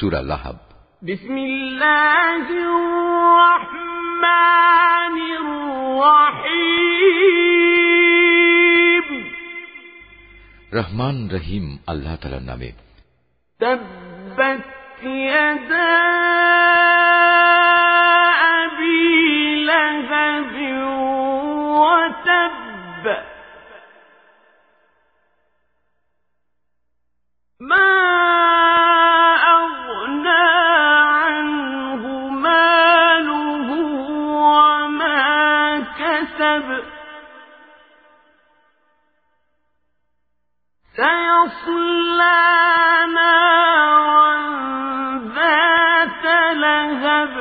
سورة لحب بسم الله الرحمن الرحيم. رحمن رحيم الله تعالى نامه. تبت يدا أبي لهب وتب. سيصلى نارا ذات لهب.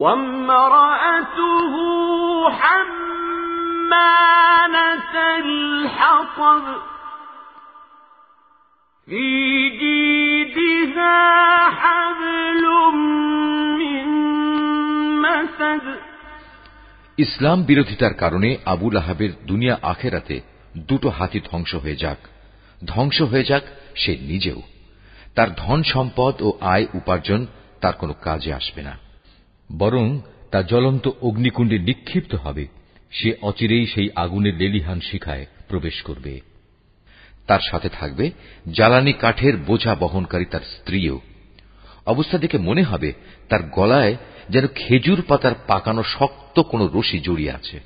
وامرأته حمالة الحطب. في جيدها حبل ইসলাম বিরোধিতার কারণে আবুল আহাবের দুনিয়া আখেরাতে দুটো হাতি ধ্বংস হয়ে যাক। ধ্বংস হয়ে যাক সে নিজেও। তার ধন সম্পদ ও আয় উপার্জন তার কোনো কাজে আসবে না। বরং তা জ্বলন্ত অগ্নিকুণ্ডে নিক্ষিপ্ত হবে। সে অচিরেই সেই আগুনের লেলিহান শিখায় প্রবেশ করবে। তার সাথে থাকবে জ্বালানি কাঠের বোঝা বহনকারী তার স্ত্রীও। অবস্থা দেখে মনে হবে তার গলায় যেন খেজুর পাতার পাকানো শক্ত কোনো রশি জড়িয়ে আছে।